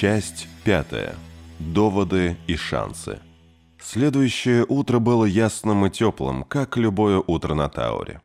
Часть пятая. Доводы и шансы. Следующее утро было ясным и теплым, как любое утро на Тауре.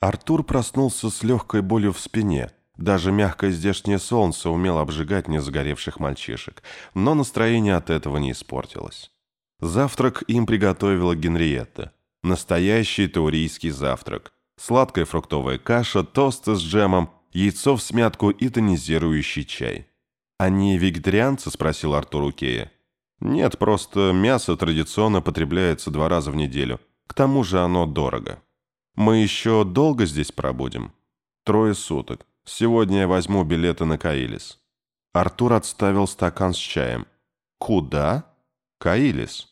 Артур проснулся с легкой болью в спине. Даже мягкое здешнее солнце умело обжигать незагоревших мальчишек, но настроение от этого не испортилось. Завтрак им приготовила Генриетта. Настоящий таурийский завтрак. Сладкая фруктовая каша, тосты с джемом, яйцо в смятку и тонизирующий чай. «Они вегетарианцы?» – спросил Артур у Кея. «Нет, просто мясо традиционно потребляется два раза в неделю. К тому же оно дорого. Мы еще долго здесь пробудем?» «Трое суток. Сегодня я возьму билеты на Каилис». Артур отставил стакан с чаем. «Куда?» «Каилис.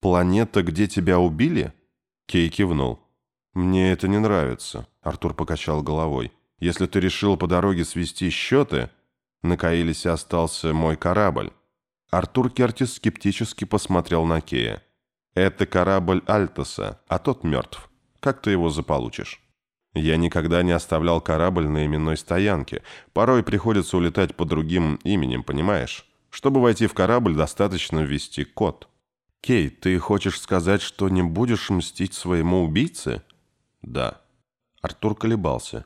Планета, где тебя убили?» Кей кивнул. «Мне это не нравится», — Артур покачал головой. «Если ты решил по дороге свести счеты...» На Каилисе остался мой корабль. Артур Кертис скептически посмотрел на Кея. «Это корабль Альтоса, а тот мертв. Как ты его заполучишь?» «Я никогда не оставлял корабль на именной стоянке. Порой приходится улетать по другим именем, понимаешь? Чтобы войти в корабль, достаточно ввести код». «Кей, ты хочешь сказать, что не будешь мстить своему убийце?» «Да». Артур колебался.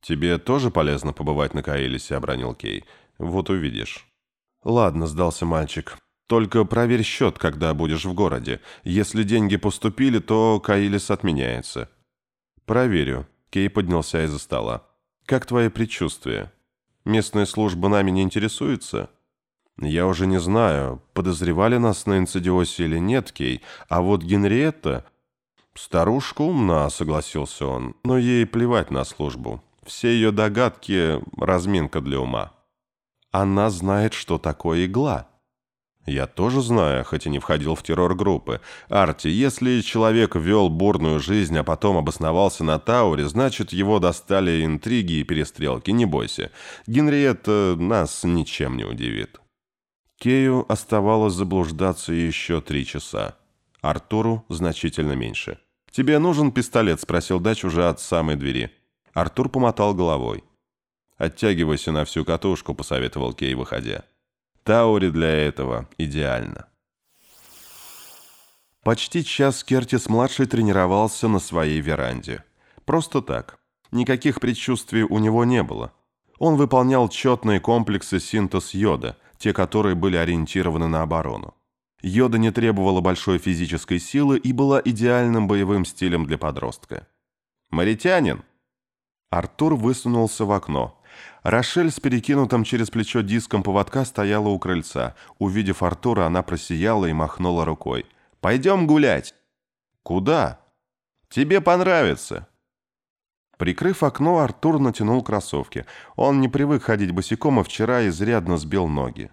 «Тебе тоже полезно побывать на Каэлисе», — обронил Кей. «Вот увидишь». «Ладно», — сдался мальчик. «Только проверь счет, когда будешь в городе. Если деньги поступили, то Каилис отменяется». «Проверю». Кей поднялся из-за стола. «Как твои предчувствия? Местная служба нами не интересуется?» «Я уже не знаю, подозревали нас на инцидиосе или нет, Кей, а вот Генриетта...» «Старушка умна», — согласился он, — «но ей плевать на службу. Все ее догадки – разминка для ума. Она знает, что такое игла. Я тоже знаю, хоть и не входил в террор группы. Арти, если человек вел бурную жизнь, а потом обосновался на Тауре, значит, его достали интриги и перестрелки, не бойся. Генриетта нас ничем не удивит. Кею оставалось заблуждаться еще три часа. Артуру значительно меньше. «Тебе нужен пистолет?» – спросил Дач уже от самой двери. Артур помотал головой. «Оттягивайся на всю катушку», — посоветовал Кей, выходя. «Таури для этого идеально». Почти час Кертис-младший тренировался на своей веранде. Просто так. Никаких предчувствий у него не было. Он выполнял четные комплексы синтез йода, те, которые были ориентированы на оборону. Йода не требовала большой физической силы и была идеальным боевым стилем для подростка. «Маритянин!» Артур высунулся в окно. Рошель с перекинутым через плечо диском поводка стояла у крыльца. Увидев Артура, она просияла и махнула рукой. «Пойдем гулять!» «Куда?» «Тебе понравится!» Прикрыв окно, Артур натянул кроссовки. Он не привык ходить босиком и вчера изрядно сбил ноги.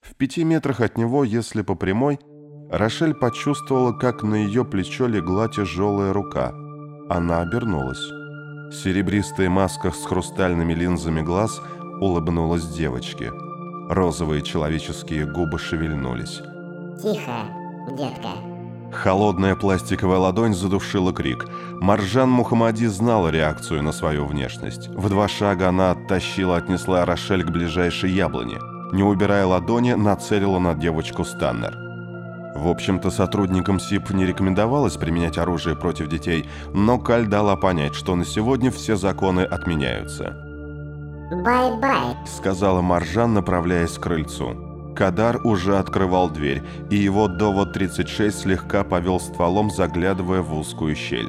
В пяти метрах от него, если по прямой, Рошель почувствовала, как на ее плечо легла тяжелая рука. Она обернулась. Серебристая маска с хрустальными линзами глаз улыбнулась девочке. Розовые человеческие губы шевельнулись. «Тихо, детка». Холодная пластиковая ладонь задушила крик. Маржан Мухаммади знала реакцию на свою внешность. В два шага она оттащила, отнесла Рошель к ближайшей яблоне. Не убирая ладони, нацелила на девочку станнер. В общем-то, сотрудникам СИП не рекомендовалось применять оружие против детей, но Каль дала понять, что на сегодня все законы отменяются. «Бай-бай», — сказала Маржан, направляясь к крыльцу. Кадар уже открывал дверь, и его довод-36 слегка повел стволом, заглядывая в узкую щель.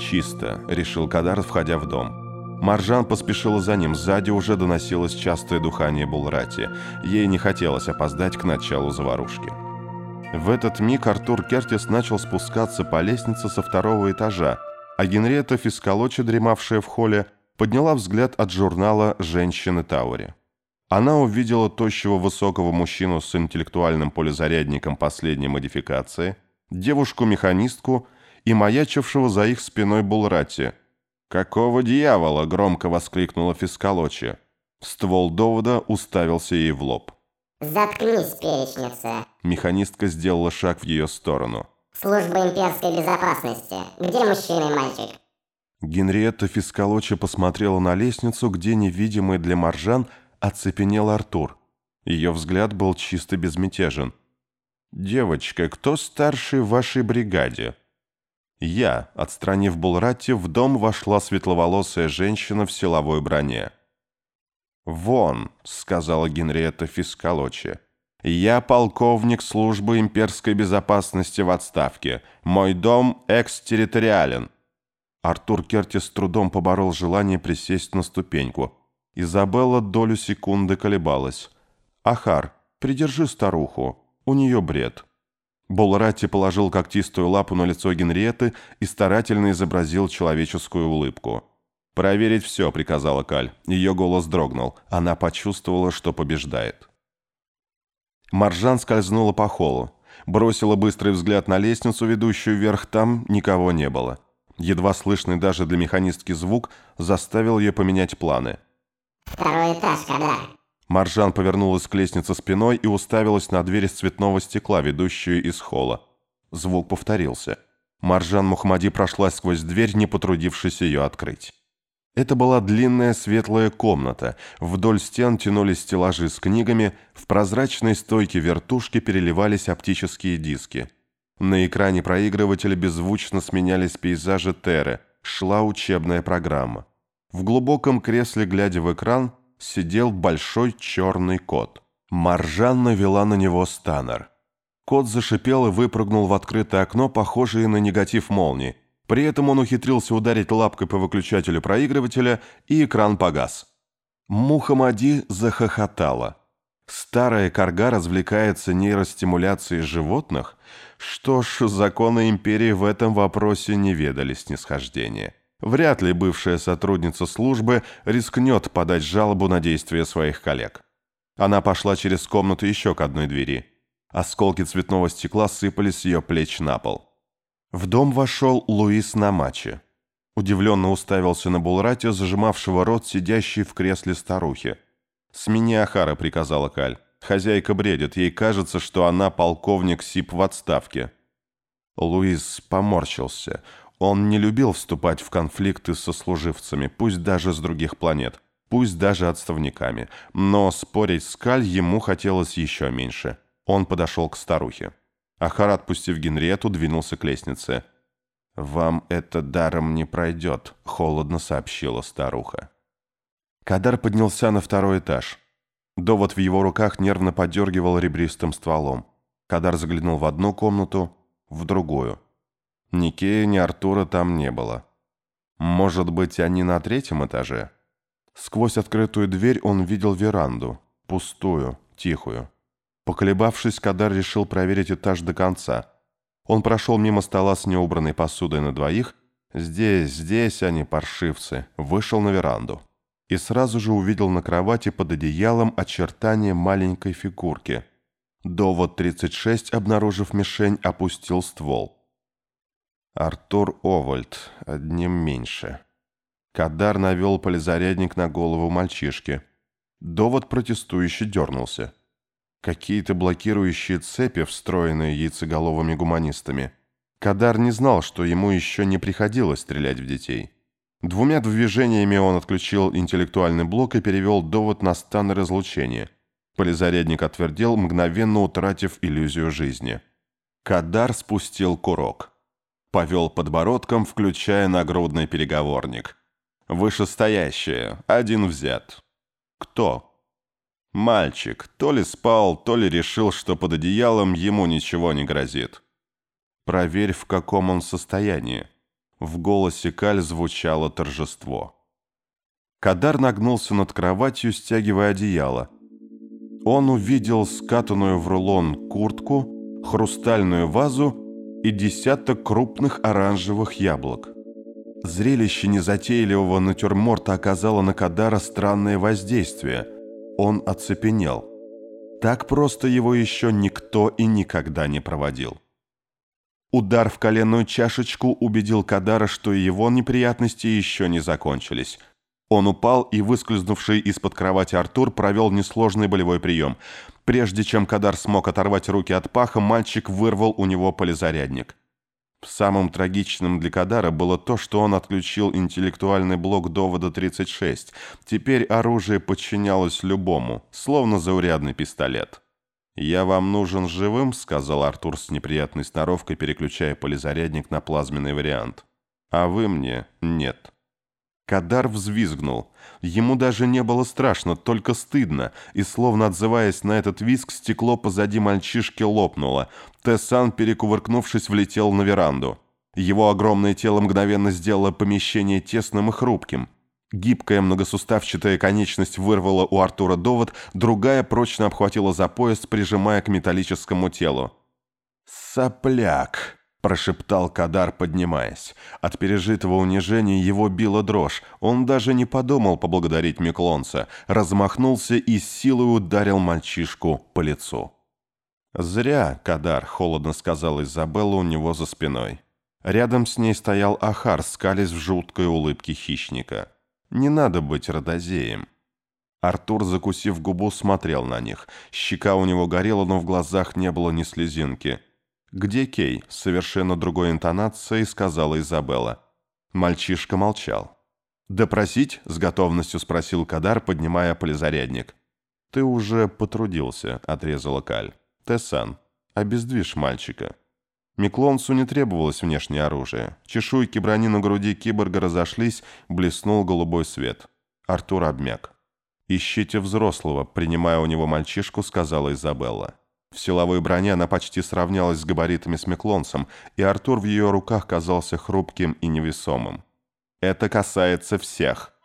«Чисто», — решил Кадар, входя в дом. Маржан поспешила за ним, сзади уже доносилось частое дыхание Булрати. Ей не хотелось опоздать к началу заварушки. В этот миг Артур Кертис начал спускаться по лестнице со второго этажа, а Генриетта Фискалочи, дремавшая в холле, подняла взгляд от журнала «Женщины Таури». Она увидела тощего высокого мужчину с интеллектуальным полезарядником последней модификации, девушку-механистку и маячившего за их спиной Булрати. «Какого дьявола?» – громко воскликнула Фискалочи. Ствол довода уставился ей в лоб. «Заткнись, перечница!» Механистка сделала шаг в ее сторону. «Служба имперской безопасности. Где мужчина и мальчик?» Генриетта Фискалочи посмотрела на лестницу, где невидимый для Маржан оцепенел Артур. Ее взгляд был чисто безмятежен. «Девочка, кто старший в вашей бригаде?» Я, отстранив Булратти, в дом вошла светловолосая женщина в силовой броне. «Вон», — сказала Генриетта Фискалочи, — «я полковник службы имперской безопасности в отставке. Мой дом экстерриториален». Артур Кертис с трудом поборол желание присесть на ступеньку. Изабелла долю секунды колебалась. «Ахар, придержи старуху, у нее бред». Болрати положил когтистую лапу на лицо Генриетты и старательно изобразил человеческую улыбку. «Проверить все», — приказала Каль. Ее голос дрогнул. Она почувствовала, что побеждает. Маржан скользнула по холлу. Бросила быстрый взгляд на лестницу, ведущую вверх, там никого не было. Едва слышный даже для механистки звук заставил ее поменять планы. «Второй этаж, Кадар». Маржан повернулась к лестнице спиной и уставилась на дверь из цветного стекла, ведущую из холла. Звук повторился. Маржан Мухаммади прошла сквозь дверь, не потрудившись ее открыть. Это была длинная светлая комната. Вдоль стен тянулись стеллажи с книгами, в прозрачной стойке вертушки переливались оптические диски. На экране проигрывателя беззвучно сменялись пейзажи Терры, шла учебная программа. В глубоком кресле, глядя в экран, сидел большой черный кот. Маржан навела на него станер. Кот зашипел и выпрыгнул в открытое окно, похожее на негатив молнии. При этом он ухитрился ударить лапкой по выключателю проигрывателя, и экран погас. Мухаммади захохотала. Старая корга развлекается нейростимуляцией животных? Что ж, законы империи в этом вопросе не ведали снисхождения. Вряд ли бывшая сотрудница службы рискнет подать жалобу на действия своих коллег. Она пошла через комнату еще к одной двери. Осколки цветного стекла сыпались с ее плеч на пол. В дом вошел Луис Намачи. Удивленно уставился на Булрате, зажимавшего рот сидящей в кресле старухи. «Смени Ахара», — приказала Каль. «Хозяйка бредит, ей кажется, что она полковник СИП в отставке». Луис поморщился. Он не любил вступать в конфликты со служивцами, пусть даже с других планет, пусть даже отставниками. Но спорить с Каль ему хотелось еще меньше. Он подошел к старухе. Ахар, отпустив Генриету, двинулся к лестнице. «Вам это даром не пройдет», — холодно сообщила старуха. Кадар поднялся на второй этаж. Довод в его руках нервно подергивал ребристым стволом. Кадар заглянул в одну комнату, в другую. Ни Кея, ни Артура там не было. Может быть, они на третьем этаже? Сквозь открытую дверь он видел веранду, пустую, тихую. Поколебавшись, Кадар решил проверить этаж до конца. Он прошел мимо стола с неубранной посудой на двоих. Здесь, здесь они, паршивцы. Вышел на веранду. И сразу же увидел на кровати под одеялом очертания маленькой фигурки. Довод 36, обнаружив мишень, опустил ствол. Артур Овальд, одним меньше. Кадар навел полизарядник на голову мальчишки. Довод протестующий дернулся. Какие-то блокирующие цепи, встроенные яйцеголовыми гуманистами. Кадар не знал, что ему еще не приходилось стрелять в детей. Двумя движениями он отключил интеллектуальный блок и перевел довод на стан разлучения. Полизарядник отвердел, мгновенно утратив иллюзию жизни. Кадар спустил курок повел подбородком, включая нагрудный переговорник. Вышестоящее, один взят. Кто? Мальчик, то ли спал, то ли решил, что под одеялом ему ничего не грозит. Проверь, в каком он состоянии. В голосе Каль звучало торжество. Кадар нагнулся над кроватью, стягивая одеяло. Он увидел скатанную в рулон куртку, хрустальную вазу и десяток крупных оранжевых яблок. Зрелище незатейливого натюрморта оказало на Кадара странное воздействие. Он оцепенел. Так просто его еще никто и никогда не проводил. Удар в коленную чашечку убедил Кадара, что его неприятности еще не закончились. Он упал, и выскользнувший из-под кровати Артур провел несложный болевой прием. Прежде чем Кадар смог оторвать руки от паха, мальчик вырвал у него полизарядник. Самым трагичным для Кадара было то, что он отключил интеллектуальный блок довода 36. Теперь оружие подчинялось любому, словно заурядный пистолет. «Я вам нужен живым», — сказал Артур с неприятной сноровкой, переключая полизарядник на плазменный вариант. «А вы мне нет». Кадар взвизгнул. Ему даже не было страшно, только стыдно, и, словно отзываясь на этот визг, стекло позади мальчишки лопнуло. Тессан, перекувыркнувшись, влетел на веранду. Его огромное тело мгновенно сделало помещение тесным и хрупким. Гибкая многосуставчатая конечность вырвала у Артура довод, другая прочно обхватила за пояс, прижимая к металлическому телу. «Сопляк!» Прошептал Кадар, поднимаясь. От пережитого унижения его била дрожь. Он даже не подумал поблагодарить Миклонца, размахнулся и с силой ударил мальчишку по лицу. «Зря, Кадар», — холодно сказала Изабелла у него за спиной. Рядом с ней стоял Ахар, скалясь в жуткой улыбке хищника. «Не надо быть родозеем». Артур, закусив губу, смотрел на них. Щека у него горела, но в глазах не было ни слезинки. «Где Кей?» — совершенно другой интонацией сказала Изабелла. Мальчишка молчал. «Допросить?» — с готовностью спросил Кадар, поднимая полизарядник. «Ты уже потрудился», — отрезала Каль. «Тессан, обездвижь мальчика». Миклонсу не требовалось внешнее оружие. Чешуйки брони на груди киборга разошлись, блеснул голубой свет. Артур обмяк. «Ищите взрослого», — принимая у него мальчишку, сказала Изабелла. В силовой броне она почти сравнялась с габаритами с Меклонсом, и Артур в ее руках казался хрупким и невесомым. «Это касается всех»,